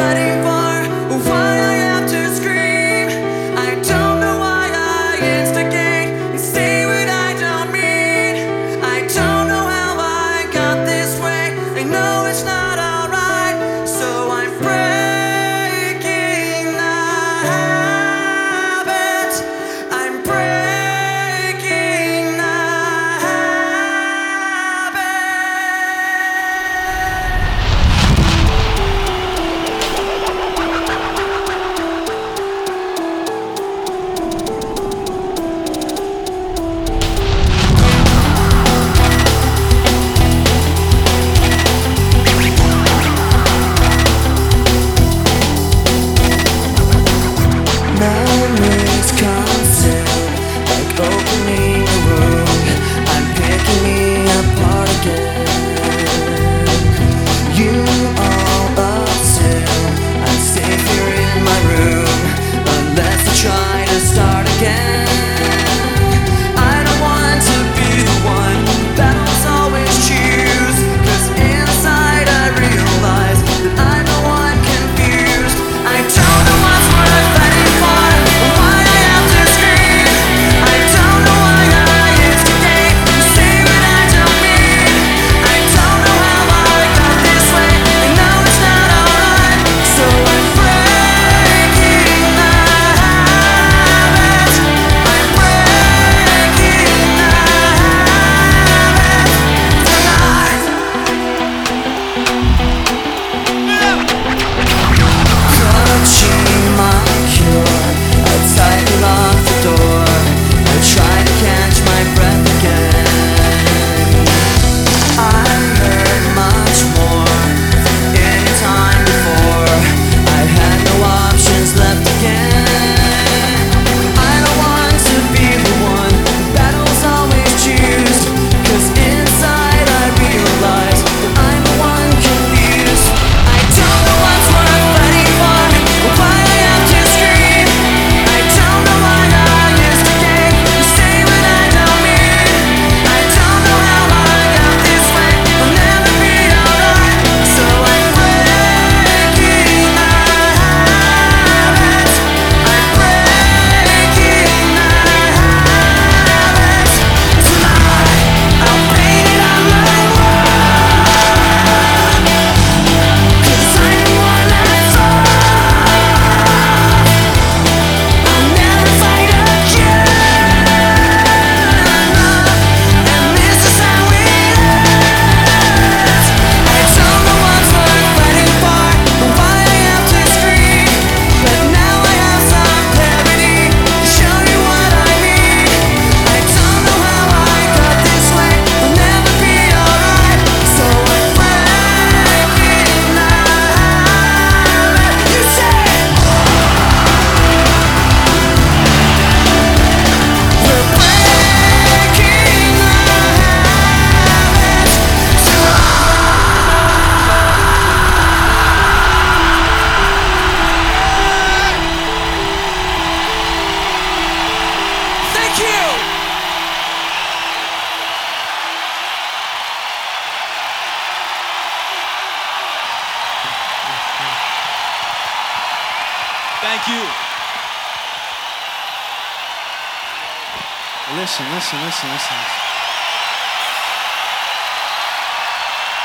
worth Thank you. Listen, listen, listen, listen.